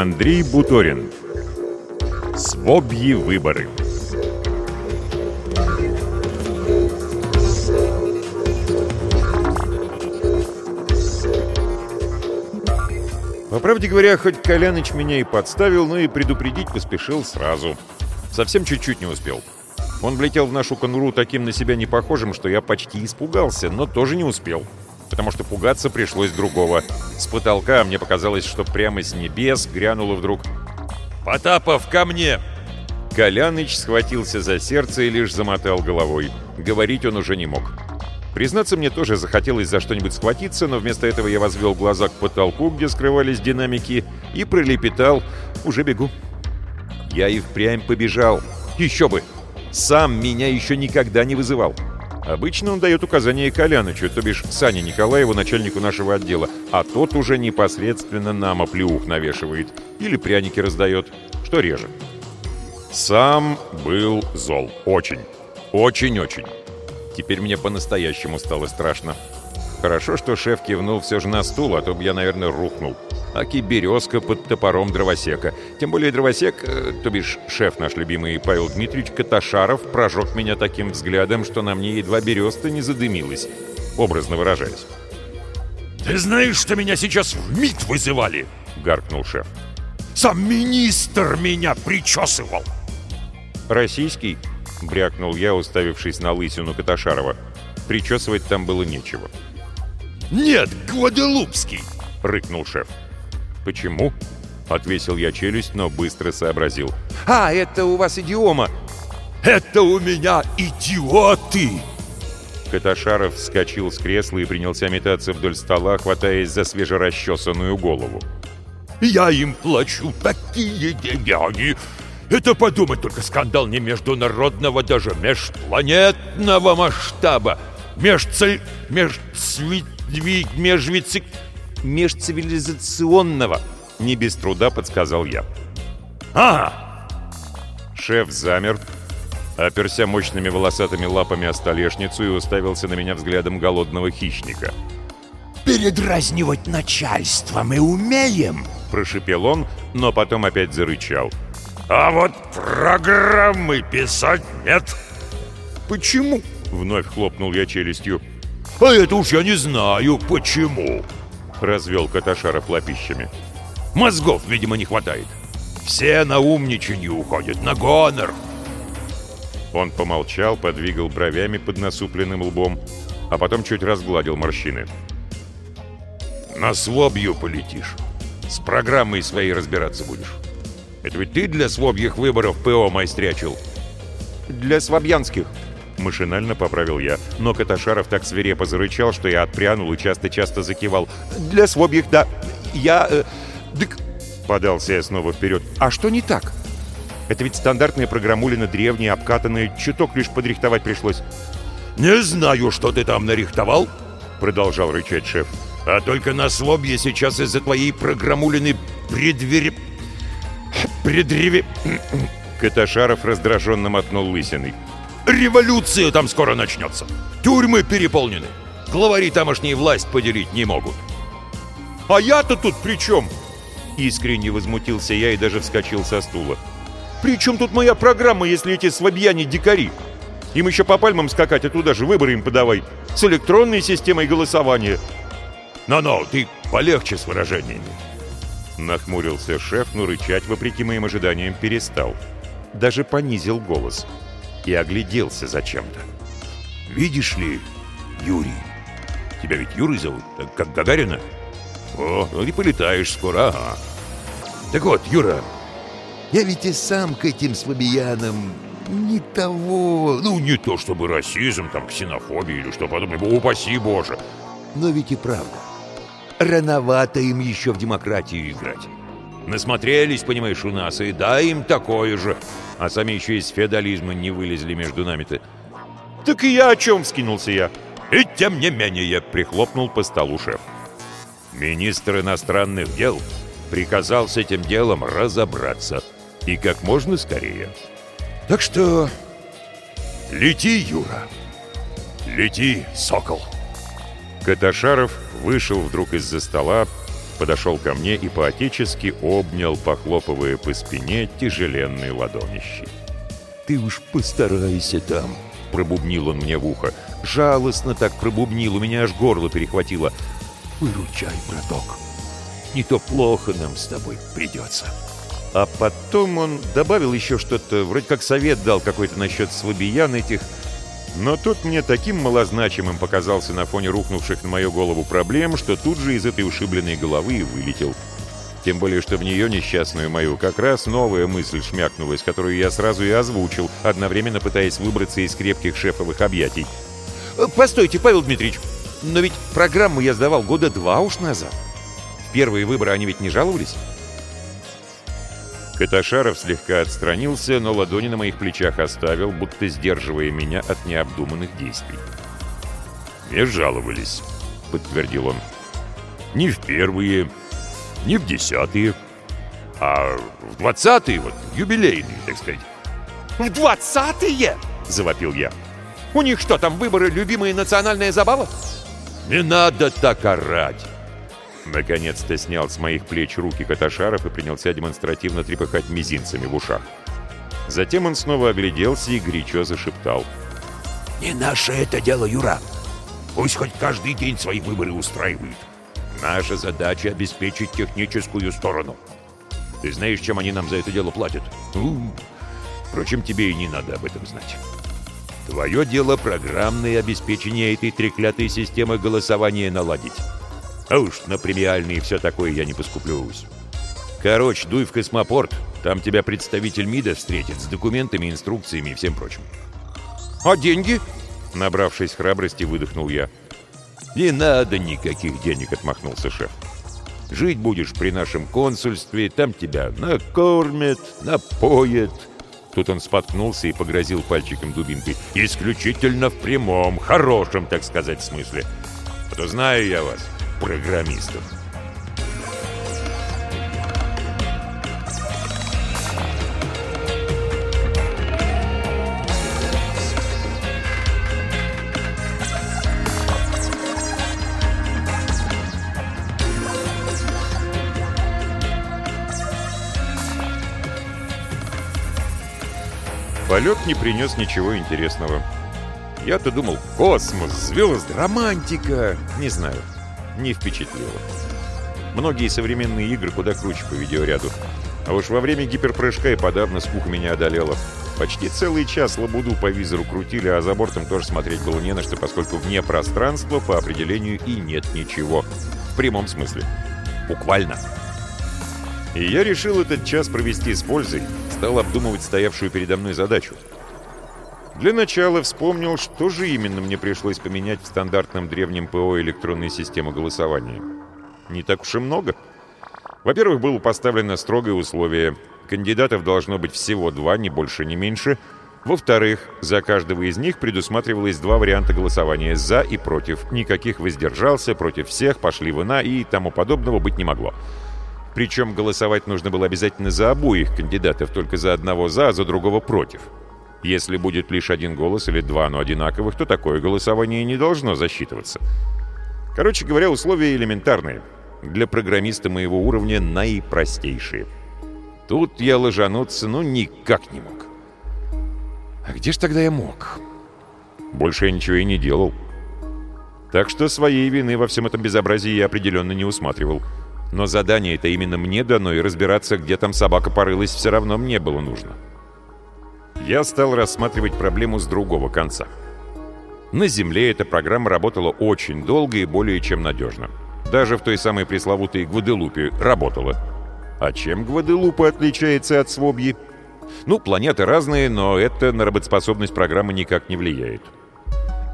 Андрей Буторин. Свобьи выборы. По правде говоря, хоть Коляныч меня и подставил, но и предупредить поспешил сразу. Совсем чуть-чуть не успел. Он влетел в нашу конуру таким на себя непохожим, что я почти испугался, но тоже не успел. Потому что пугаться пришлось другого. С потолка мне показалось, что прямо с небес грянуло вдруг «Потапов, ко мне!» Коляныч схватился за сердце и лишь замотал головой. Говорить он уже не мог. Признаться, мне тоже захотелось за что-нибудь схватиться, но вместо этого я возвел глаза к потолку, где скрывались динамики, и пролепетал «Уже бегу». Я и впрямь побежал. Еще бы! Сам меня еще никогда не вызывал. Обычно он дает указания Колянычу, то бишь Сане Николаеву, начальнику нашего отдела, а тот уже непосредственно нам оплеух навешивает или пряники раздает, что реже. Сам был зол. Очень. Очень-очень. Теперь мне по-настоящему стало страшно. Хорошо, что шеф кивнул все же на стул, а то бы я, наверное, рухнул. Аки березка под топором дровосека. Тем более дровосек, э, то бишь шеф наш любимый Павел Дмитриевич Каташаров, прожег меня таким взглядом, что на мне едва береста не задымилась, образно выражаясь. «Ты знаешь, что меня сейчас в МИД вызывали?» — гаркнул шеф. «Сам министр меня причесывал!» «Российский?» — брякнул я, уставившись на лысину Каташарова. Причесывать там было нечего. «Нет, Гваделупский!» — рыкнул шеф. «Почему?» — отвесил я челюсть, но быстро сообразил. «А, это у вас идиома!» «Это у меня идиоты!» Каташаров вскочил с кресла и принялся метаться вдоль стола, хватаясь за свежерасчесанную голову. «Я им плачу такие деньги, они... Это подумать только скандал не международного, даже межпланетного масштаба. Межцель... Межцви... Межвицик межцивилизационного, не без труда подсказал я. А! Шеф замер, оперся мощными волосатыми лапами о столешницу и уставился на меня взглядом голодного хищника. «Передразнивать начальство мы умеем!» Прошипел он, но потом опять зарычал. «А вот программы писать нет!» «Почему?» — вновь хлопнул я челюстью. «А это уж я не знаю, почему!» — развел Каташаров лапищами. «Мозгов, видимо, не хватает. Все на умничанье уходят, на гонор». Он помолчал, подвигал бровями под насупленным лбом, а потом чуть разгладил морщины. «На свобью полетишь. С программой своей разбираться будешь. Это ведь ты для свобьих выборов ПО майстрячил?» «Для свобьянских», Машинально поправил я, но Каташаров так свирепо зарычал, что я отпрянул и часто-часто закивал. «Для свобьих, да. Я... Э, дык...» Подался я снова вперед. «А что не так? Это ведь стандартные программулины древние, обкатанные, чуток лишь подрихтовать пришлось». «Не знаю, что ты там нарихтовал», — продолжал рычать шеф. «А только на свобье сейчас из-за твоей программулины предвери... предреве...» Каташаров раздраженно мотнул лысиной. Революция там скоро начнется. Тюрьмы переполнены. Главари тамошние власть поделить не могут. А я-то тут при чем? Искренне возмутился я и даже вскочил со стула. При чем тут моя программа, если эти свобьяне дикари? Им еще по пальмам скакать, а туда же выборы им подавай. С электронной системой голосования. Но-но, ты полегче с выражениями. Нахмурился шеф, но рычать, вопреки моим ожиданиям, перестал. Даже понизил голос. — и огляделся зачем-то. «Видишь ли, Юрий, тебя ведь Юрий зовут, как Гагарина? О, ну и полетаешь скоро, ага. Так вот, Юра, я ведь и сам к этим слабиянам не того... Ну, не то чтобы расизм, там, ксенофобия или что подобное, упаси Боже. Но ведь и правда. Рановато им еще в демократию играть. Насмотрелись, понимаешь, у нас, и дай им такое же. А сами еще из феодализма не вылезли между нами-то. Так и я о чем вскинулся я? И тем не менее, прихлопнул по столу шеф. Министр иностранных дел приказал с этим делом разобраться. И как можно скорее. Так что... Лети, Юра. Лети, сокол. Каташаров вышел вдруг из-за стола, подошел ко мне и поотечески обнял, похлопывая по спине тяжеленной ладонищей. «Ты уж постарайся там», — пробубнил он мне в ухо. Жалостно так пробубнил, у меня аж горло перехватило. «Выручай, браток, не то плохо нам с тобой придется». А потом он добавил еще что-то, вроде как совет дал какой-то насчет слабиян этих. Но тут мне таким малозначимым показался на фоне рухнувших на мою голову проблем, что тут же из этой ушибленной головы вылетел. Тем более, что в нее несчастную мою как раз новая мысль шмякнулась, которую я сразу и озвучил, одновременно пытаясь выбраться из крепких шефовых объятий. «Э, «Постойте, Павел Дмитриевич, но ведь программу я сдавал года два уж назад. Первые выборы они ведь не жаловались?» Каташаров слегка отстранился, но ладони на моих плечах оставил, будто сдерживая меня от необдуманных действий. «Не жаловались», — подтвердил он. «Не в первые, не в десятые, а в двадцатые, вот, юбилейные, так сказать». «В двадцатые?» — завопил я. «У них что, там выборы любимая национальная забава?» «Не надо так орать!» Наконец-то снял с моих плеч руки Каташаров и принялся демонстративно трепыхать мизинцами в ушах. Затем он снова огляделся и горячо зашептал. «Не наше это дело, Юра. Пусть хоть каждый день свои выборы устраивают. Наша задача — обеспечить техническую сторону. Ты знаешь, чем они нам за это дело платят? Ну, впрочем, тебе и не надо об этом знать. Твое дело — программное обеспечение этой треклятой системы голосования наладить. А уж на премиальные все такое я не поскуплюсь. Короче, дуй в космопорт. Там тебя представитель МИДа встретит с документами, инструкциями и всем прочим. «А деньги?» Набравшись храбрости, выдохнул я. «Не надо никаких денег», — отмахнулся шеф. «Жить будешь при нашем консульстве, там тебя накормят, напоят». Тут он споткнулся и погрозил пальчиком дубинкой. «Исключительно в прямом, хорошем, так сказать, смысле. А то знаю я вас программистов. Полет не принес ничего интересного. Я-то думал, космос, звезд, романтика. Не знаю не впечатлило. Многие современные игры куда круче по видеоряду. А уж во время гиперпрыжка и подавно скука меня одолела. Почти целый час лабуду по визору крутили, а за бортом тоже смотреть было не на что, поскольку вне пространства по определению и нет ничего. В прямом смысле. Буквально. И я решил этот час провести с пользой, стал обдумывать стоявшую передо мной задачу. Для начала вспомнил, что же именно мне пришлось поменять в стандартном древнем ПО электронной системы голосования. Не так уж и много. Во-первых, было поставлено строгое условие. Кандидатов должно быть всего два, ни больше, ни меньше. Во-вторых, за каждого из них предусматривалось два варианта голосования «за» и «против». Никаких «воздержался», «против всех», «пошли вы на» и тому подобного быть не могло. Причем голосовать нужно было обязательно за обоих кандидатов, только за одного «за», а за другого «против». Если будет лишь один голос или два, но одинаковых, то такое голосование не должно засчитываться. Короче говоря, условия элементарные. Для программиста моего уровня наипростейшие. Тут я ложануться ну никак не мог. А где ж тогда я мог? Больше я ничего и не делал. Так что своей вины во всем этом безобразии я определенно не усматривал. Но задание это именно мне дано, и разбираться, где там собака порылась, все равно мне было нужно. — я стал рассматривать проблему с другого конца. На Земле эта программа работала очень долго и более чем надежно. Даже в той самой пресловутой Гваделупе работала. А чем Гваделупа отличается от Свобьи? Ну, планеты разные, но это на работоспособность программы никак не влияет.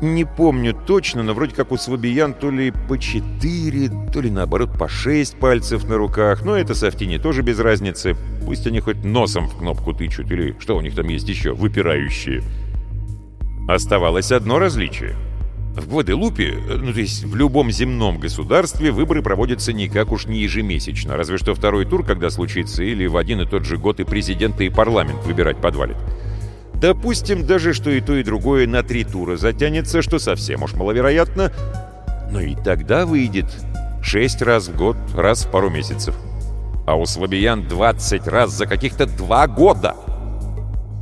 Не помню точно, но вроде как у Свобиян то ли по 4, то ли наоборот по 6 пальцев на руках, но это Софтине тоже без разницы. Пусть они хоть носом в кнопку тычут, или что у них там есть еще, выпирающие. Оставалось одно различие. В Гваделупе, ну то есть в любом земном государстве, выборы проводятся никак уж не ежемесячно, разве что второй тур, когда случится, или в один и тот же год и президента, и парламент выбирать подвалит. Допустим даже, что и то, и другое на три тура затянется, что совсем уж маловероятно, но и тогда выйдет Шесть раз в год, раз в пару месяцев. А у Слабиян 20 раз за каких-то два года.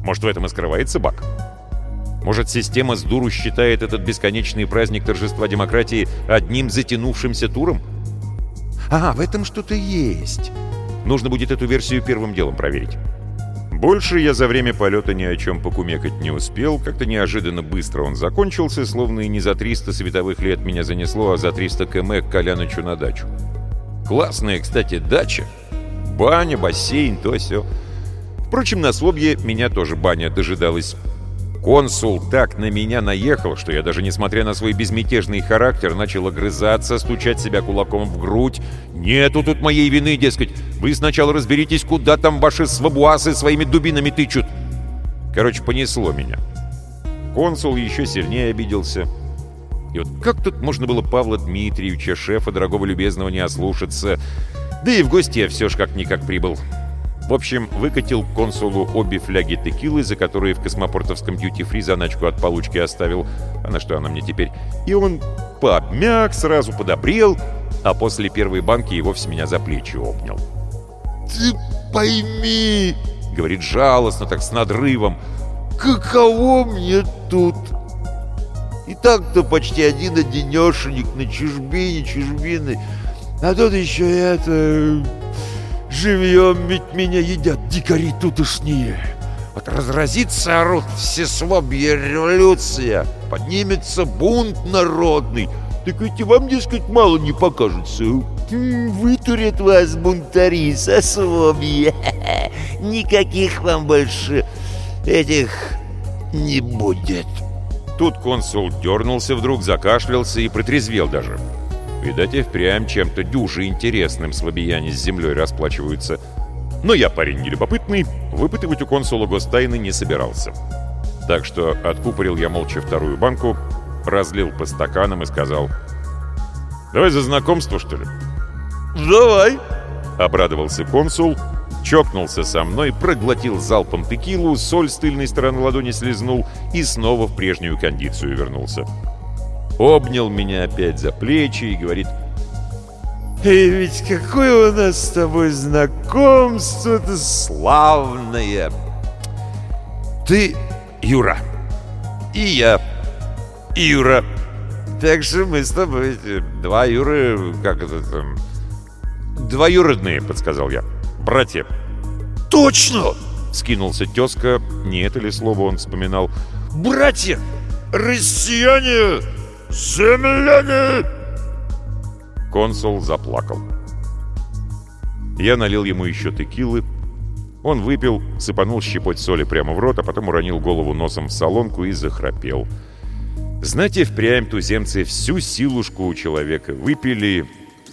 Может, в этом и скрывается баг? Может, система с дуру считает этот бесконечный праздник торжества демократии одним затянувшимся туром? А, в этом что-то есть. Нужно будет эту версию первым делом проверить. Больше я за время полета ни о чем покумекать не успел. Как-то неожиданно быстро он закончился, словно и не за 300 световых лет меня занесло, а за 300 км к Колянычу на дачу. Классная, кстати, дача. Баня, бассейн, то все. Впрочем, на Слобье меня тоже баня дожидалась. Консул так на меня наехал, что я даже несмотря на свой безмятежный характер начал огрызаться, стучать себя кулаком в грудь. «Нету тут моей вины, дескать. Вы сначала разберитесь, куда там ваши свабуасы своими дубинами тычут». Короче, понесло меня. Консул еще сильнее обиделся. И вот как тут можно было Павла Дмитриевича, шефа дорогого любезного, не ослушаться? Да и в гости я все ж как-никак прибыл. В общем, выкатил консулу обе фляги текилы, за которые в космопортовском дьюти-фри заначку от получки оставил. А на что она мне теперь? И он пообмяк, сразу подобрел, а после первой банки и вовсе меня за плечи обнял. «Ты пойми!» — говорит жалостно, так с надрывом. «Каково мне тут? И так-то почти один-одинешенек на чужбине, чужбины. А тут еще это... Живьем ведь меня едят дикари тутошние. Вот разразится орут всеслобья революция, поднимется бунт народный. Так ведь и вам, дескать, мало не покажется. Вытурят вас бунтари со сословья. Никаких вам больше этих не будет. Тут консул дернулся вдруг, закашлялся и протрезвел даже. Видать, и впрямь чем-то дюже интересным слабияне с землей расплачиваются. Но я парень нелюбопытный, выпытывать у консула гостайны не собирался. Так что откупорил я молча вторую банку, разлил по стаканам и сказал «Давай за знакомство, что ли?» «Давай!» — обрадовался консул, чокнулся со мной, проглотил залпом текилу, соль с тыльной стороны ладони слезнул и снова в прежнюю кондицию вернулся обнял меня опять за плечи и говорит «И ведь какое у нас с тобой знакомство-то славное! Ты Юра, и я Юра, так что мы с тобой два Юры, как это там...» «Двоюродные», — подсказал я, — «братья». «Точно!» — скинулся тезка, не это ли слово он вспоминал. «Братья! Россияне!» «Земляне!» Консул заплакал. Я налил ему еще текилы. Он выпил, сыпанул щепоть соли прямо в рот, а потом уронил голову носом в солонку и захрапел. Знаете, впрямь туземцы всю силушку у человека выпили.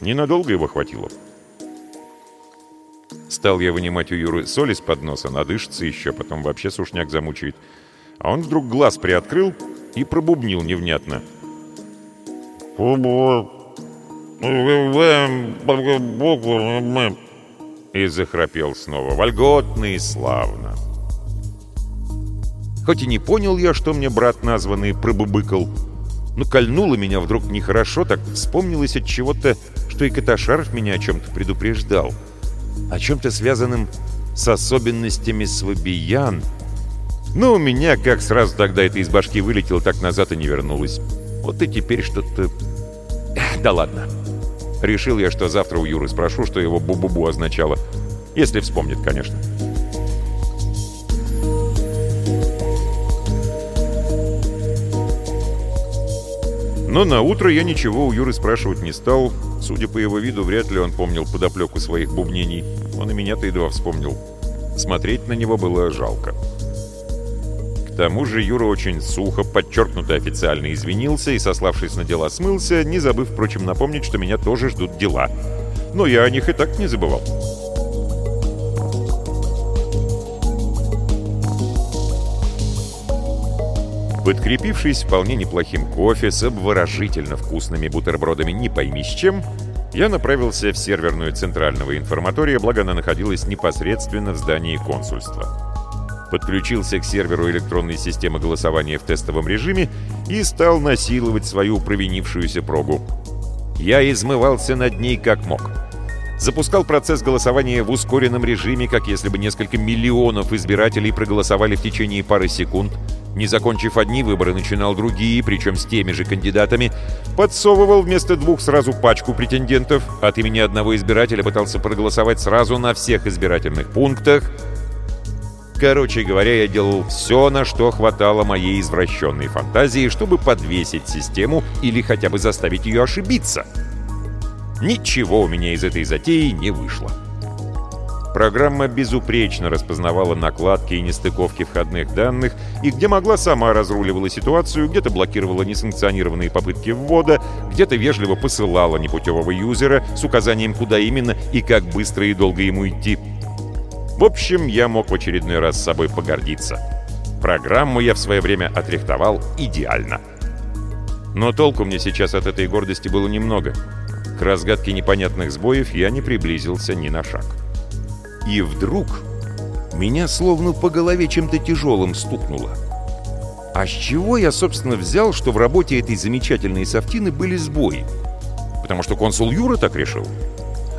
Ненадолго его хватило. Стал я вынимать у Юры соль из-под носа, надышится еще, потом вообще сушняк замучает. А он вдруг глаз приоткрыл и пробубнил невнятно — и захрапел снова, вольготно и славно. Хоть и не понял я, что мне брат названный пробубыкал, но кольнуло меня вдруг нехорошо, так вспомнилось от чего-то, что и Каташаров меня о чем-то предупреждал. О чем-то связанном с особенностями свобиян. Но у меня, как сразу тогда это из башки вылетело, так назад и не вернулось. Вот и теперь что-то... Да ладно. Решил я, что завтра у Юры спрошу, что его бу-бу-бу означало. Если вспомнит, конечно. Но на утро я ничего у Юры спрашивать не стал. Судя по его виду, вряд ли он помнил подоплеку своих бубнений. Он и меня-то едва вспомнил. Смотреть на него было жалко. Тому же Юра очень сухо, подчеркнуто официально извинился и, сославшись на дела, смылся, не забыв, впрочем, напомнить, что меня тоже ждут дела. Но я о них и так не забывал. Подкрепившись вполне неплохим кофе с обворожительно вкусными бутербродами не пойми с чем, я направился в серверную центрального информатория, благо она находилась непосредственно в здании консульства подключился к серверу электронной системы голосования в тестовом режиме и стал насиловать свою провинившуюся прогу. Я измывался над ней как мог. Запускал процесс голосования в ускоренном режиме, как если бы несколько миллионов избирателей проголосовали в течение пары секунд. Не закончив одни выборы, начинал другие, причем с теми же кандидатами. Подсовывал вместо двух сразу пачку претендентов. От имени одного избирателя пытался проголосовать сразу на всех избирательных пунктах. Короче говоря, я делал все, на что хватало моей извращенной фантазии, чтобы подвесить систему или хотя бы заставить ее ошибиться. Ничего у меня из этой затеи не вышло. Программа безупречно распознавала накладки и нестыковки входных данных, и где могла сама разруливала ситуацию, где-то блокировала несанкционированные попытки ввода, где-то вежливо посылала непутевого юзера с указанием, куда именно и как быстро и долго ему идти. В общем, я мог в очередной раз с собой погордиться. Программу я в свое время отрихтовал идеально. Но толку мне сейчас от этой гордости было немного. К разгадке непонятных сбоев я не приблизился ни на шаг. И вдруг меня словно по голове чем-то тяжелым стукнуло. А с чего я, собственно, взял, что в работе этой замечательной софтины были сбои? Потому что консул Юра так решил?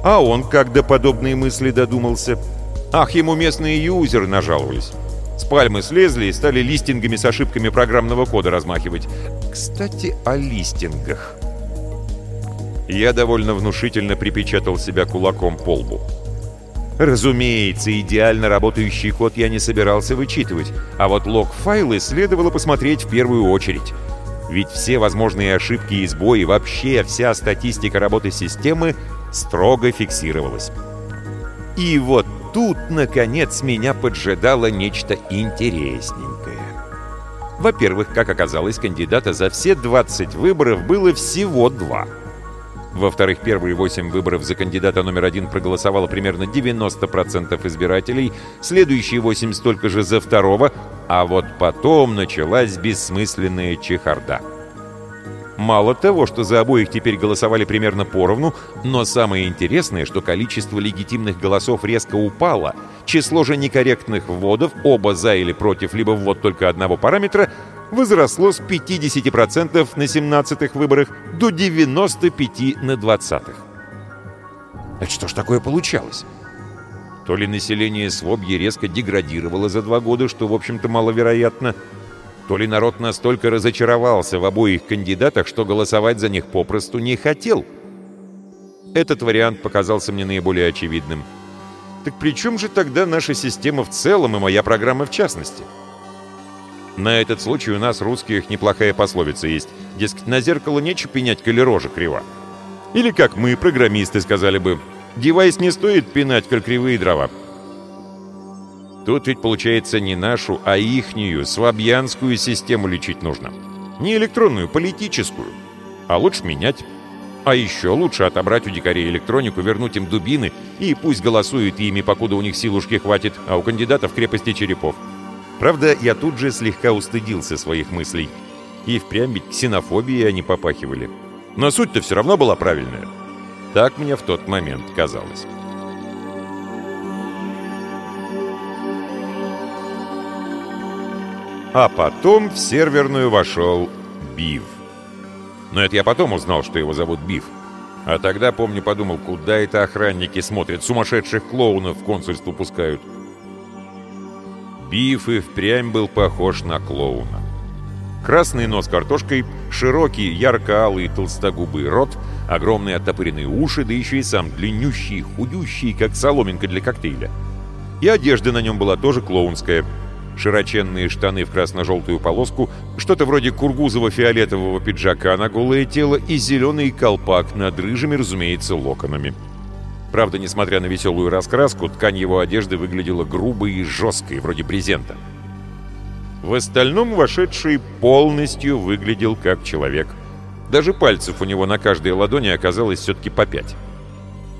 А он как до подобные мысли додумался – Ах, ему местные юзеры нажаловались. С пальмы слезли и стали листингами с ошибками программного кода размахивать. Кстати, о листингах. Я довольно внушительно припечатал себя кулаком по лбу. Разумеется, идеально работающий код я не собирался вычитывать, а вот лог-файлы следовало посмотреть в первую очередь. Ведь все возможные ошибки и сбои, вообще вся статистика работы системы строго фиксировалась. И вот тут, наконец, меня поджидало нечто интересненькое. Во-первых, как оказалось, кандидата за все 20 выборов было всего два. Во-вторых, первые 8 выборов за кандидата номер один проголосовало примерно 90% избирателей, следующие 8 столько же за второго, а вот потом началась бессмысленная чехарда. Мало того, что за обоих теперь голосовали примерно поровну, но самое интересное, что количество легитимных голосов резко упало, число же некорректных вводов, оба за или против, либо ввод только одного параметра, возросло с 50% на 17-х выборах до 95% на 20-х. Это что ж такое получалось? То ли население Свобьи резко деградировало за два года, что, в общем-то, маловероятно, то ли народ настолько разочаровался в обоих кандидатах, что голосовать за них попросту не хотел. Этот вариант показался мне наиболее очевидным. Так при чем же тогда наша система в целом и моя программа в частности? На этот случай у нас, русских, неплохая пословица есть. Дескать, на зеркало нечего пенять, коли рожа крива. Или как мы, программисты, сказали бы, девайс не стоит пинать, коль кривые дрова. Тут ведь получается не нашу, а ихнюю, свабьянскую систему лечить нужно. Не электронную, политическую. А лучше менять. А еще лучше отобрать у дикарей электронику, вернуть им дубины, и пусть голосуют ими, покуда у них силушки хватит, а у кандидатов крепости черепов. Правда, я тут же слегка устыдился своих мыслей. И впрямь ведь ксенофобией они попахивали. Но суть-то все равно была правильная. Так мне в тот момент казалось. А потом в серверную вошел Бив. Но это я потом узнал, что его зовут Бив. А тогда, помню, подумал, куда это охранники смотрят, сумасшедших клоунов в консульство пускают. Биф и впрямь был похож на клоуна. Красный нос картошкой, широкий, ярко-алый толстогубый рот, огромные оттопыренные уши, да еще и сам длиннющий, худющий, как соломинка для коктейля. И одежда на нем была тоже клоунская – широченные штаны в красно-желтую полоску, что-то вроде кургузово-фиолетового пиджака на голое тело и зеленый колпак над рыжими, разумеется, локонами. Правда, несмотря на веселую раскраску, ткань его одежды выглядела грубой и жесткой, вроде брезента. В остальном вошедший полностью выглядел как человек. Даже пальцев у него на каждой ладони оказалось все-таки по пять.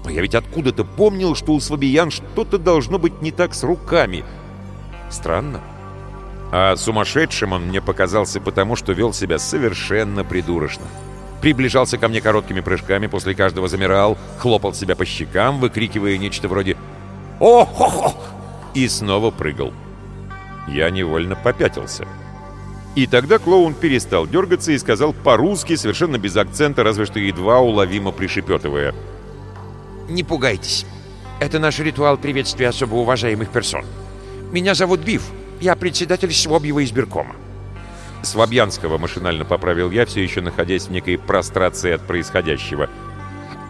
Но я ведь откуда-то помнил, что у Слабиян что-то должно быть не так с руками — Странно. А сумасшедшим он мне показался потому, что вел себя совершенно придурочно. Приближался ко мне короткими прыжками, после каждого замирал, хлопал себя по щекам, выкрикивая нечто вроде «О-хо-хо!» и снова прыгал. Я невольно попятился. И тогда клоун перестал дергаться и сказал по-русски, совершенно без акцента, разве что едва уловимо пришепетывая. «Не пугайтесь. Это наш ритуал приветствия особо уважаемых персон. Меня зовут Биф. Я председатель Свобьего избиркома». Свобьянского машинально поправил я, все еще находясь в некой прострации от происходящего.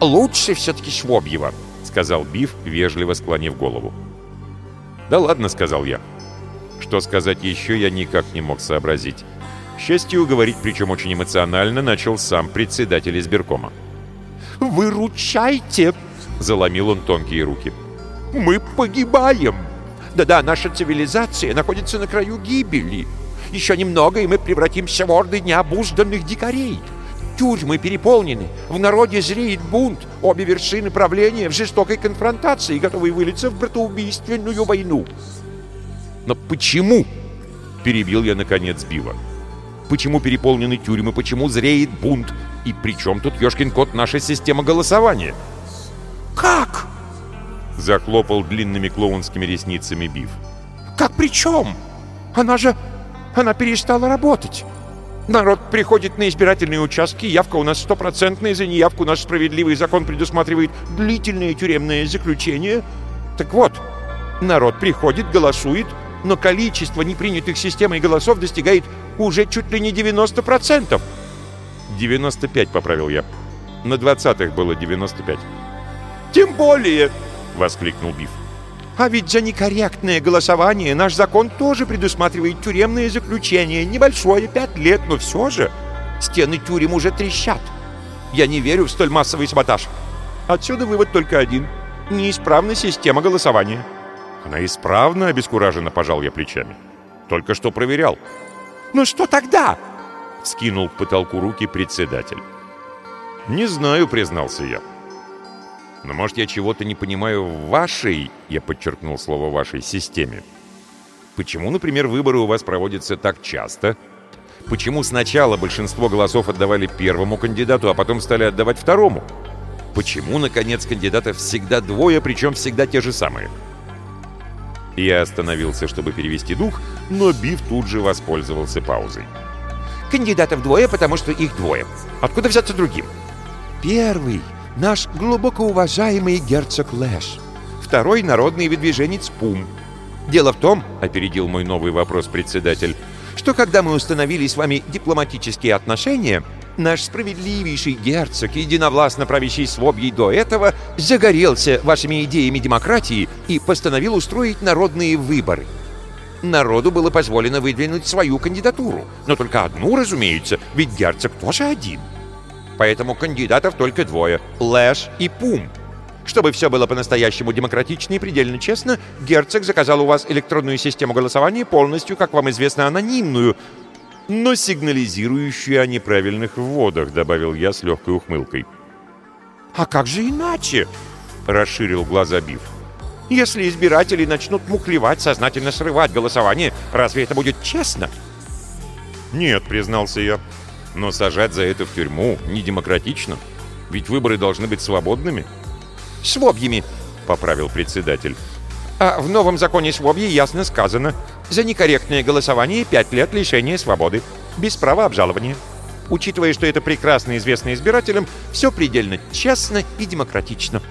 «Лучше все-таки Свобьего», — сказал Биф, вежливо склонив голову. «Да ладно», — сказал я. Что сказать еще, я никак не мог сообразить. К счастью, говорить, причем очень эмоционально, начал сам председатель избиркома. «Выручайте!» — заломил он тонкие руки. «Мы погибаем! Да-да, наша цивилизация находится на краю гибели. Еще немного, и мы превратимся в орды необузданных дикарей. Тюрьмы переполнены, в народе зреет бунт, обе вершины правления в жестокой конфронтации, готовые вылиться в братоубийственную войну. Но почему? Перебил я, наконец, Бива. Почему переполнены тюрьмы? Почему зреет бунт? И при чем тут, ёшкин кот, наша система голосования? «Как?» — захлопал длинными клоунскими ресницами Бив. «Как при чем? Она же... она перестала работать. Народ приходит на избирательные участки, явка у нас стопроцентная, за неявку наш справедливый закон предусматривает длительное тюремное заключение. Так вот, народ приходит, голосует, но количество непринятых системой голосов достигает уже чуть ли не 90%. 95, поправил я. На 20-х было 95. «Тем более!» — воскликнул Биф. «А ведь за некорректное голосование наш закон тоже предусматривает тюремное заключение. Небольшое, пять лет, но все же стены тюрем уже трещат. Я не верю в столь массовый саботаж. Отсюда вывод только один. Неисправна система голосования». Она исправна, обескураженно пожал я плечами. Только что проверял. «Ну что тогда?» — вскинул к потолку руки председатель. «Не знаю», — признался я. «Но, может, я чего-то не понимаю в вашей, я подчеркнул слово «вашей» системе. Почему, например, выборы у вас проводятся так часто? Почему сначала большинство голосов отдавали первому кандидату, а потом стали отдавать второму? Почему, наконец, кандидатов всегда двое, причем всегда те же самые?» Я остановился, чтобы перевести дух, но Биф тут же воспользовался паузой. Кандидатов двое, потому что их двое. Откуда взяться другим? Первый — наш глубоко уважаемый герцог Лэш. Второй — народный выдвиженец Пум. Дело в том, — опередил мой новый вопрос председатель, что когда мы установили с вами дипломатические отношения, наш справедливейший герцог, единовластно правящий Свобьей до этого, загорелся вашими идеями демократии и постановил устроить народные выборы. Народу было позволено выдвинуть свою кандидатуру, но только одну, разумеется, ведь герцог тоже один. Поэтому кандидатов только двое — Лэш и Пум. Чтобы все было по-настоящему демократично и предельно честно, герцог заказал у вас электронную систему голосования полностью, как вам известно, анонимную, но сигнализирующую о неправильных вводах, добавил я с легкой ухмылкой. «А как же иначе?» — расширил глаза Биф. «Если избиратели начнут мухлевать, сознательно срывать голосование, разве это будет честно?» «Нет», — признался я. «Но сажать за это в тюрьму недемократично. Ведь выборы должны быть свободными». «Свобьями», — поправил председатель. «А в новом законе Свобьи ясно сказано, за некорректное голосование пять лет лишения свободы, без права обжалования. Учитывая, что это прекрасно известно избирателям, все предельно честно и демократично».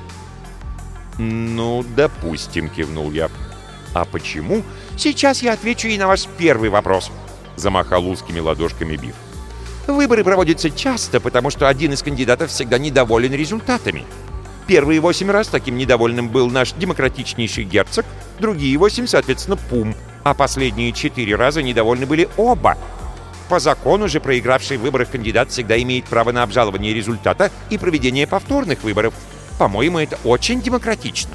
«Ну, допустим», — кивнул я. «А почему?» «Сейчас я отвечу и на ваш первый вопрос», — замахал узкими ладошками Биф. «Выборы проводятся часто, потому что один из кандидатов всегда недоволен результатами. Первые восемь раз таким недовольным был наш демократичнейший герцог, другие восемь, соответственно, Пум, а последние четыре раза недовольны были оба. По закону же проигравший в выборах кандидат всегда имеет право на обжалование результата и проведение повторных выборов. По-моему, это очень демократично.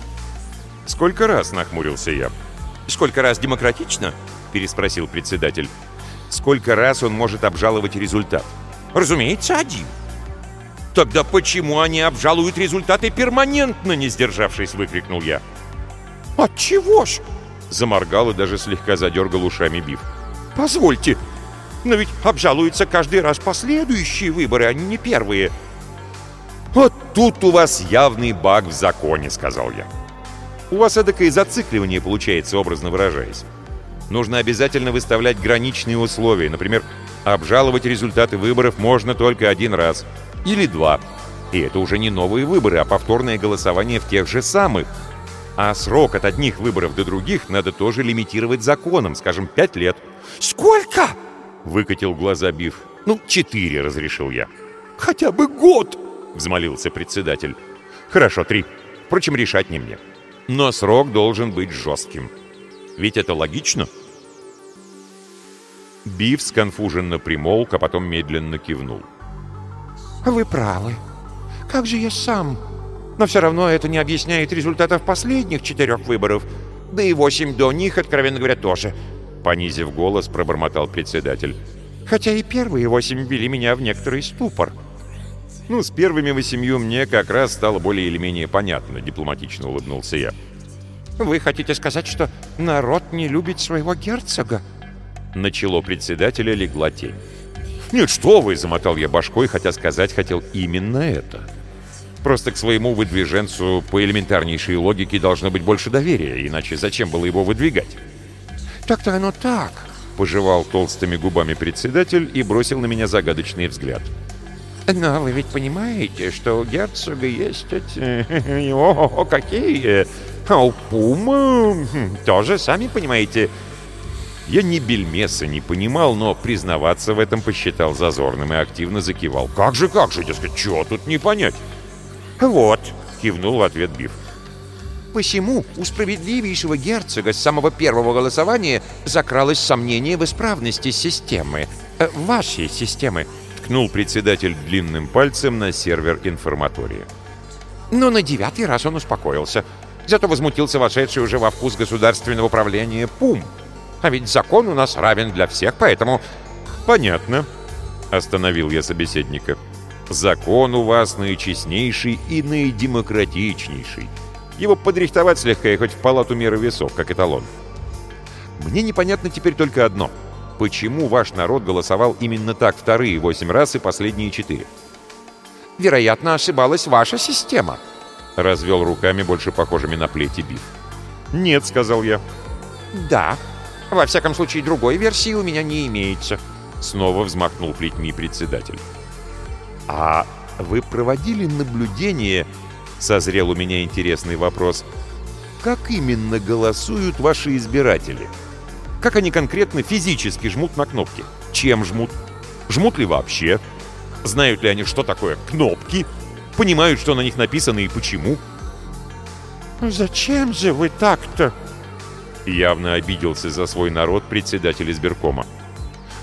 «Сколько раз?» — нахмурился я. «Сколько раз демократично?» — переспросил председатель. «Сколько раз он может обжаловать результат?» «Разумеется, один». «Тогда почему они обжалуют результаты перманентно?» — не сдержавшись, выкрикнул я. «Отчего ж?» — заморгал и даже слегка задергал ушами Биф. «Позвольте, но ведь обжалуются каждый раз последующие выборы, а не первые». «Вот тут у вас явный баг в законе», — сказал я. «У вас эдакое зацикливание получается, образно выражаясь. Нужно обязательно выставлять граничные условия. Например, обжаловать результаты выборов можно только один раз. Или два. И это уже не новые выборы, а повторное голосование в тех же самых. А срок от одних выборов до других надо тоже лимитировать законом, скажем, пять лет. «Сколько?» — выкатил глаза Биф. «Ну, четыре», — разрешил я. «Хотя бы год!» — взмолился председатель. «Хорошо, три. Впрочем, решать не мне. Но срок должен быть жестким. Ведь это логично?» Биф сконфуженно примолк, а потом медленно кивнул. «Вы правы. Как же я сам? Но все равно это не объясняет результатов последних четырех выборов. Да и восемь до них, откровенно говоря, тоже». Понизив голос, пробормотал председатель. «Хотя и первые восемь ввели меня в некоторый ступор». «Ну, с первыми восемью мне как раз стало более или менее понятно», — дипломатично улыбнулся я. «Вы хотите сказать, что народ не любит своего герцога?» На чело председателя легла тень. «Нет, что вы!» — замотал я башкой, хотя сказать хотел именно это. Просто к своему выдвиженцу по элементарнейшей логике должно быть больше доверия, иначе зачем было его выдвигать? «Так-то оно так!» — пожевал толстыми губами председатель и бросил на меня загадочный взгляд. «Но вы ведь понимаете, что у герцога есть эти... О, какие! А у Пума тоже, сами понимаете...» Я ни бельмеса не понимал, но признаваться в этом посчитал зазорным и активно закивал. «Как же, как же, дескать, чего тут не понять?» «Вот», — кивнул в ответ Биф. «Посему у справедливейшего герцога с самого первого голосования закралось сомнение в исправности системы. Э, вашей системы», — ткнул председатель длинным пальцем на сервер информатории. Но на девятый раз он успокоился. Зато возмутился вошедший уже во вкус государственного управления Пум. А ведь закон у нас равен для всех, поэтому...» «Понятно», — остановил я собеседника. «Закон у вас наичестнейший и наидемократичнейший. Его подрихтовать слегка и хоть в палату меры весов, как эталон. Мне непонятно теперь только одно. Почему ваш народ голосовал именно так вторые восемь раз и последние четыре?» «Вероятно, ошибалась ваша система», — развел руками, больше похожими на плети биф. «Нет», — сказал я. «Да», во всяком случае, другой версии у меня не имеется. Снова взмахнул плетьми председатель. А вы проводили наблюдение? Созрел у меня интересный вопрос. Как именно голосуют ваши избиратели? Как они конкретно физически жмут на кнопки? Чем жмут? Жмут ли вообще? Знают ли они, что такое кнопки? Понимают, что на них написано и почему? «Зачем же вы так-то?» Явно обиделся за свой народ председатель избиркома.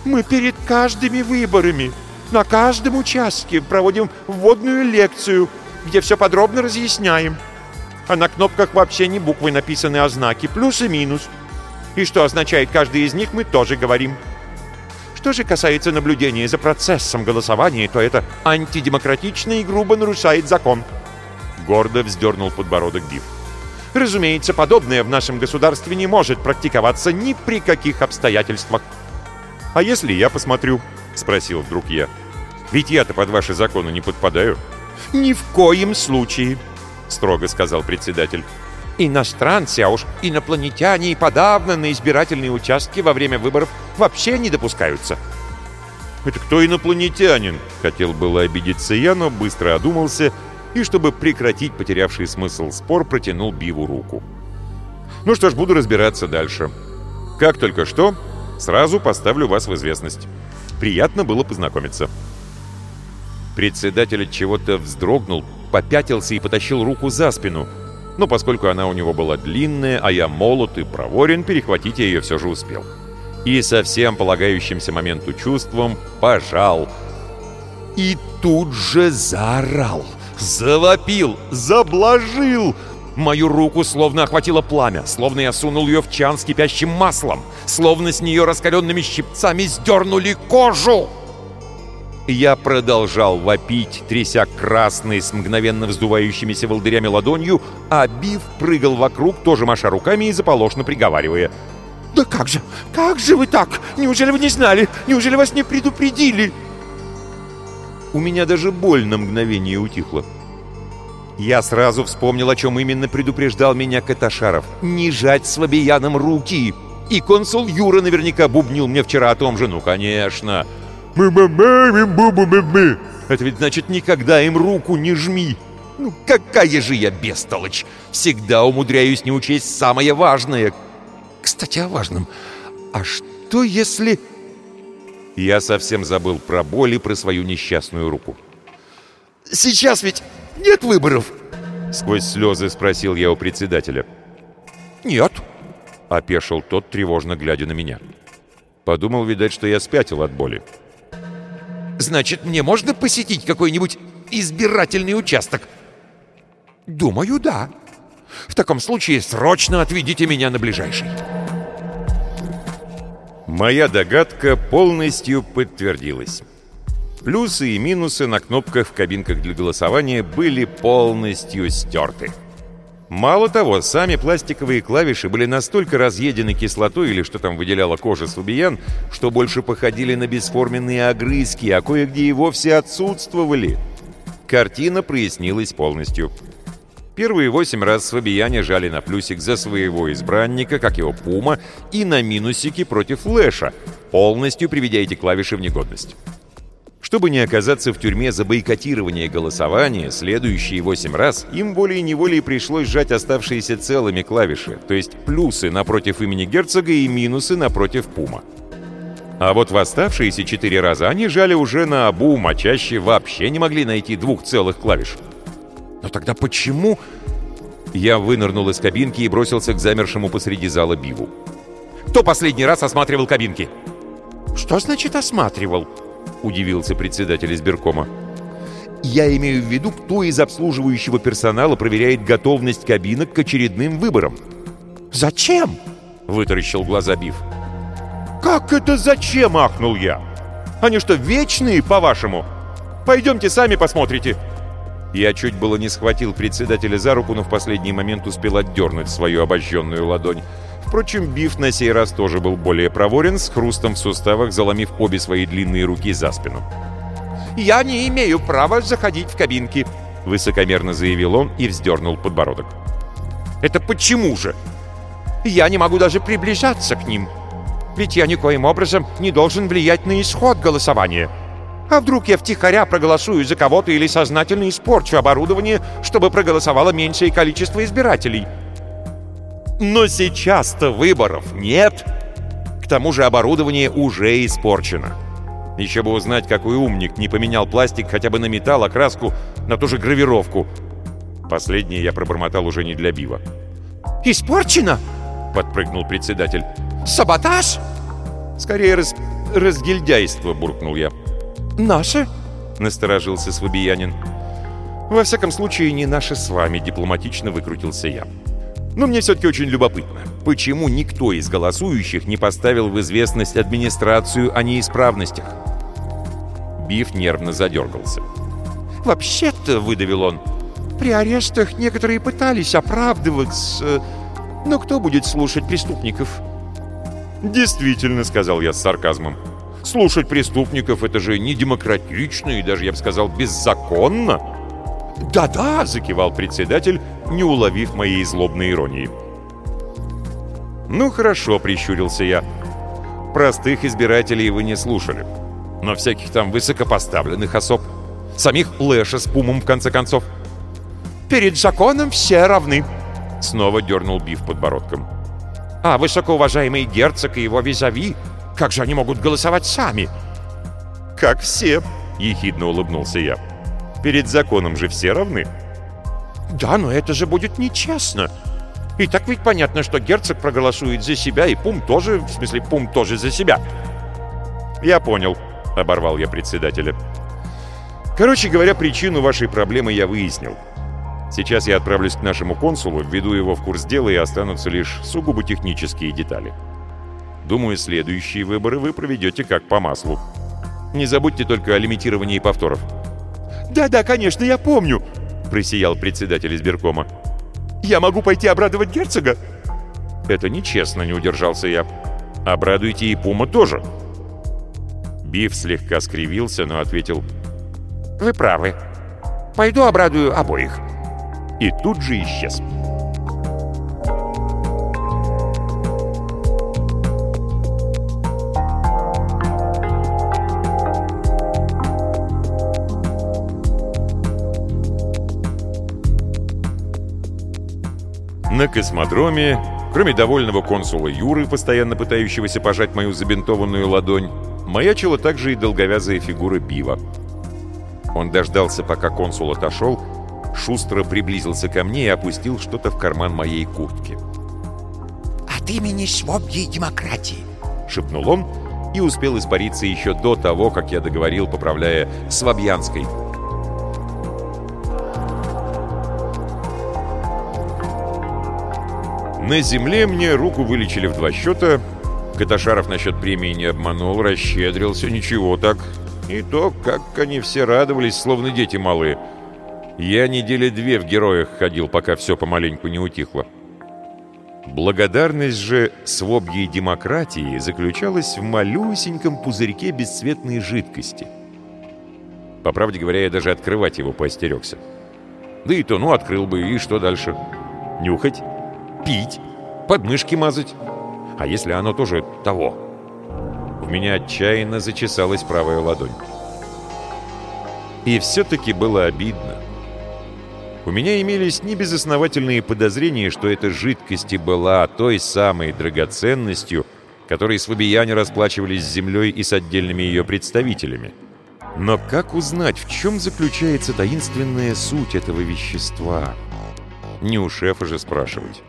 «Мы перед каждыми выборами, на каждом участке проводим вводную лекцию, где все подробно разъясняем. А на кнопках вообще не буквы написаны, а знаки, плюс и минус. И что означает каждый из них, мы тоже говорим. Что же касается наблюдения за процессом голосования, то это антидемократично и грубо нарушает закон». Гордо вздернул подбородок Биф. Разумеется, подобное в нашем государстве не может практиковаться ни при каких обстоятельствах. «А если я посмотрю?» — спросил вдруг я. «Ведь я-то под ваши законы не подпадаю». «Ни в коем случае», — строго сказал председатель. «Иностранцы, а уж инопланетяне и подавно на избирательные участки во время выборов вообще не допускаются». «Это кто инопланетянин?» — хотел было обидеться я, но быстро одумался и, чтобы прекратить потерявший смысл спор, протянул Биву руку. «Ну что ж, буду разбираться дальше. Как только что, сразу поставлю вас в известность. Приятно было познакомиться». Председатель от чего-то вздрогнул, попятился и потащил руку за спину. Но поскольку она у него была длинная, а я молод и проворен, перехватить я ее все же успел. И со всем полагающимся моменту чувством пожал. И тут же заорал. Завопил, заблажил. Мою руку словно охватило пламя, словно я сунул ее в чан с кипящим маслом, словно с нее раскаленными щипцами сдернули кожу. Я продолжал вопить, тряся красный с мгновенно вздувающимися волдырями ладонью, а Биф прыгал вокруг, тоже маша руками и заполошно приговаривая. «Да как же, как же вы так? Неужели вы не знали? Неужели вас не предупредили?» У меня даже боль на мгновение утихла. Я сразу вспомнил, о чем именно предупреждал меня Каташаров. Не жать с Вабияном руки. И консул Юра наверняка бубнил мне вчера о том же. Ну, конечно. Это ведь значит, никогда им руку не жми. Ну, какая же я бестолочь! Всегда умудряюсь не учесть самое важное. Кстати, о важном. А что если... Я совсем забыл про боль и про свою несчастную руку. «Сейчас ведь нет выборов!» Сквозь слезы спросил я у председателя. «Нет», — опешил тот, тревожно глядя на меня. Подумал, видать, что я спятил от боли. «Значит, мне можно посетить какой-нибудь избирательный участок?» «Думаю, да. В таком случае срочно отведите меня на ближайший». Моя догадка полностью подтвердилась. Плюсы и минусы на кнопках в кабинках для голосования были полностью стерты. Мало того, сами пластиковые клавиши были настолько разъедены кислотой или что там выделяла кожа Субиян, что больше походили на бесформенные огрызки, а кое-где и вовсе отсутствовали. Картина прояснилась полностью. Первые восемь раз Фабияне жали на плюсик за своего избранника, как его Пума, и на минусики против Лэша, полностью приведя эти клавиши в негодность. Чтобы не оказаться в тюрьме за бойкотирование голосования, следующие восемь раз им волей-неволей пришлось сжать оставшиеся целыми клавиши, то есть плюсы напротив имени герцога и минусы напротив Пума. А вот в оставшиеся четыре раза они жали уже на обум, а чаще вообще не могли найти двух целых клавиш. Но тогда почему... Я вынырнул из кабинки и бросился к замершему посреди зала Биву. «Кто последний раз осматривал кабинки?» «Что значит осматривал?» — удивился председатель избиркома. «Я имею в виду, кто из обслуживающего персонала проверяет готовность кабинок к очередным выборам». «Зачем?» — вытаращил глаза Бив. «Как это зачем?» — ахнул я. «Они что, вечные, по-вашему? Пойдемте сами посмотрите». Я чуть было не схватил председателя за руку, но в последний момент успел отдернуть свою обожженную ладонь. Впрочем, Биф на сей раз тоже был более проворен, с хрустом в суставах, заломив обе свои длинные руки за спину. «Я не имею права заходить в кабинки», — высокомерно заявил он и вздернул подбородок. «Это почему же? Я не могу даже приближаться к ним. Ведь я никоим образом не должен влиять на исход голосования». А вдруг я втихаря проголосую за кого-то или сознательно испорчу оборудование, чтобы проголосовало меньшее количество избирателей? Но сейчас-то выборов нет. К тому же оборудование уже испорчено. Еще бы узнать, какой умник не поменял пластик хотя бы на металл, окраску, на ту же гравировку. Последнее я пробормотал уже не для бива. «Испорчено?» — подпрыгнул председатель. «Саботаж?» «Скорее раз... разгильдяйство», — буркнул я. «Наше?» — насторожился Слабиянин. «Во всяком случае, не наше с вами», — дипломатично выкрутился я. «Но мне все-таки очень любопытно, почему никто из голосующих не поставил в известность администрацию о неисправностях?» Биф нервно задергался. «Вообще-то», — выдавил он, — «при арестах некоторые пытались оправдываться, но кто будет слушать преступников?» «Действительно», — сказал я с сарказмом. Слушать преступников — это же не демократично и даже, я бы сказал, беззаконно. «Да-да», — закивал председатель, не уловив моей злобной иронии. «Ну хорошо», — прищурился я. «Простых избирателей вы не слушали. Но всяких там высокопоставленных особ. Самих Лэша с Пумом, в конце концов». «Перед законом все равны», — снова дернул Биф подбородком. «А высокоуважаемый герцог и его визави как же они могут голосовать сами?» «Как все», — ехидно улыбнулся я. «Перед законом же все равны». «Да, но это же будет нечестно. И так ведь понятно, что герцог проголосует за себя, и Пум тоже, в смысле, Пум тоже за себя». «Я понял», — оборвал я председателя. «Короче говоря, причину вашей проблемы я выяснил. Сейчас я отправлюсь к нашему консулу, введу его в курс дела, и останутся лишь сугубо технические детали». Думаю, следующие выборы вы проведете как по маслу. Не забудьте только о лимитировании повторов». «Да-да, конечно, я помню», — просиял председатель избиркома. «Я могу пойти обрадовать герцога?» «Это нечестно», — не удержался я. «Обрадуйте и Пума тоже». Биф слегка скривился, но ответил. «Вы правы. Пойду обрадую обоих». И тут же исчез. На космодроме, кроме довольного консула Юры, постоянно пытающегося пожать мою забинтованную ладонь, маячила также и долговязая фигура Бива. Он дождался, пока консул отошел, шустро приблизился ко мне и опустил что-то в карман моей куртки. «От имени свободы и демократии!» — шепнул он и успел испариться еще до того, как я договорил, поправляя «Свобьянской». На земле мне руку вылечили в два счета. Каташаров насчет премии не обманул, расщедрился, ничего так. И то, как они все радовались, словно дети малые. Я недели две в героях ходил, пока все помаленьку не утихло. Благодарность же свобги и демократии заключалась в малюсеньком пузырьке бесцветной жидкости. По правде говоря, я даже открывать его поостерегся. Да и то, ну, открыл бы, и что дальше? Нюхать? Пить? Подмышки мазать? А если оно тоже того? У меня отчаянно зачесалась правая ладонь. И все-таки было обидно. У меня имелись небезосновательные подозрения, что эта жидкость и была той самой драгоценностью, которой свобияне расплачивались с землей и с отдельными ее представителями. Но как узнать, в чем заключается таинственная суть этого вещества? Не у шефа же спрашивать.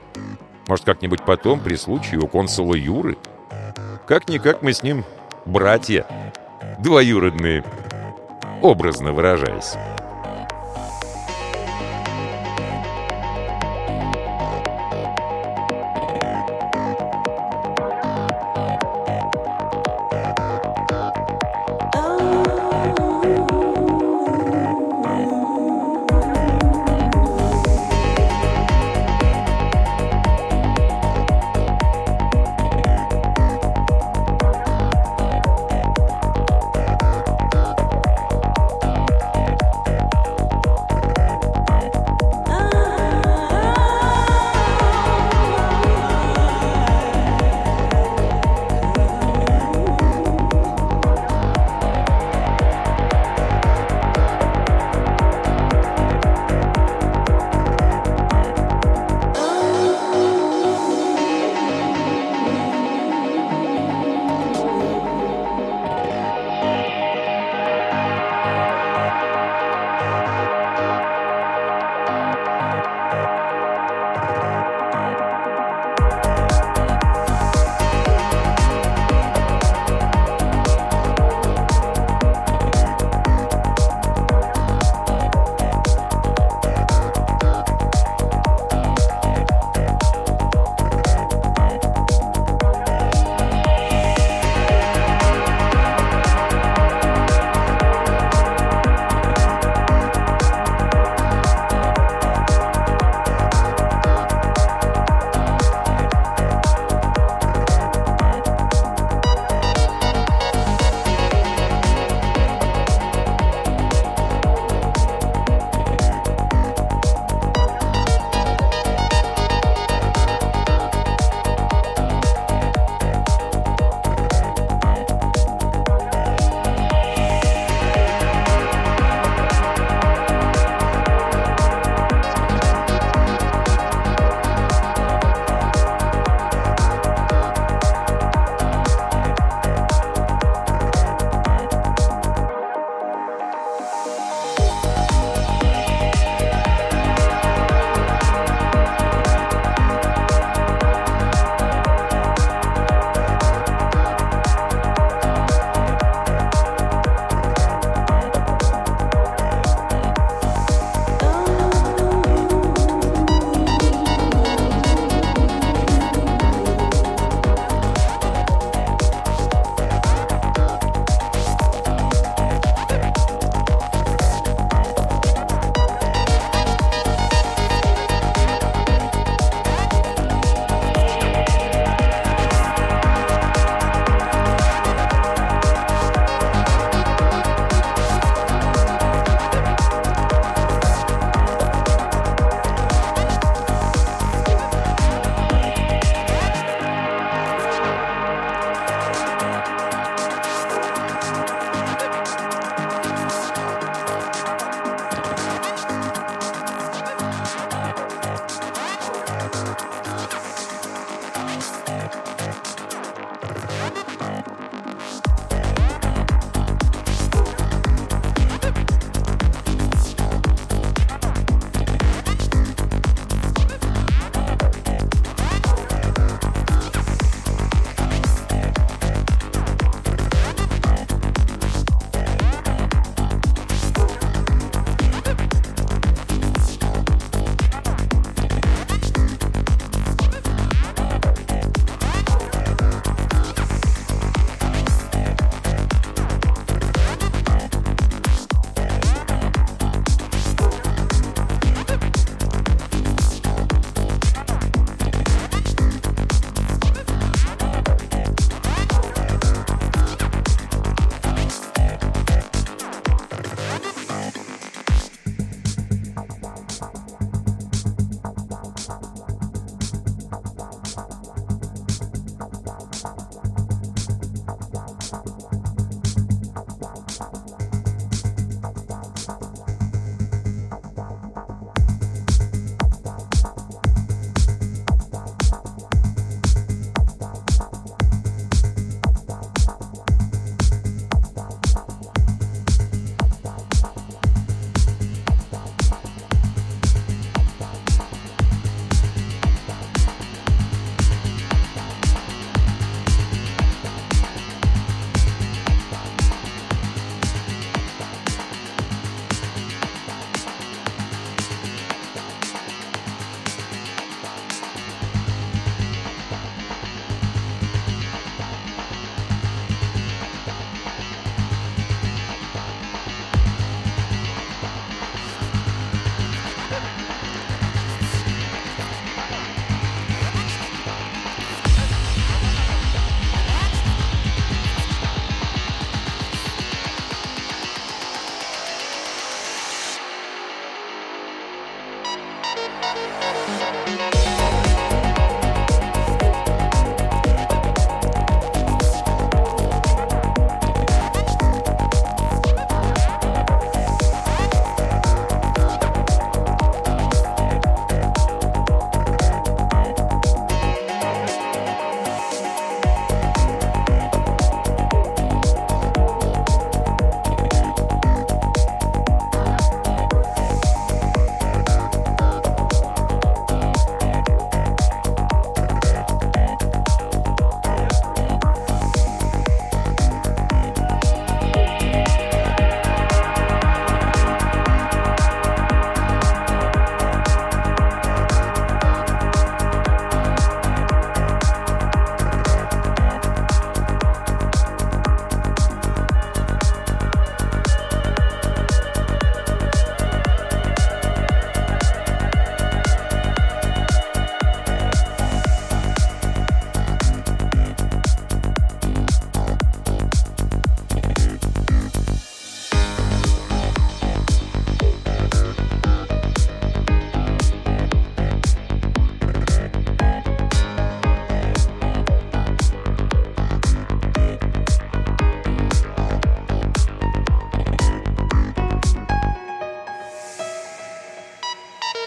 Может, как-нибудь потом, при случае, у консула Юры? Как-никак мы с ним братья, двоюродные, образно выражаясь.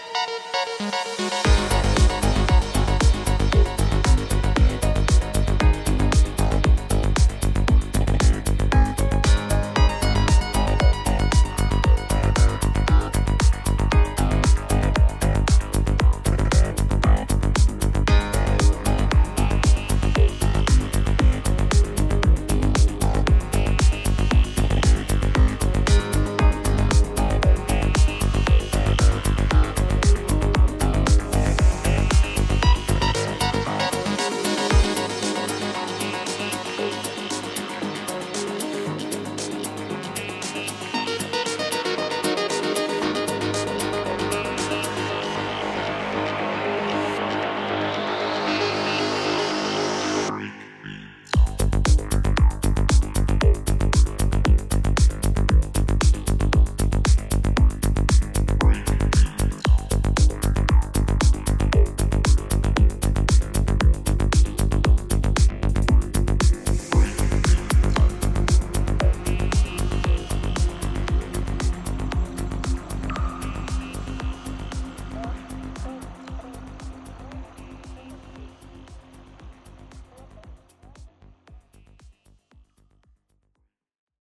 Música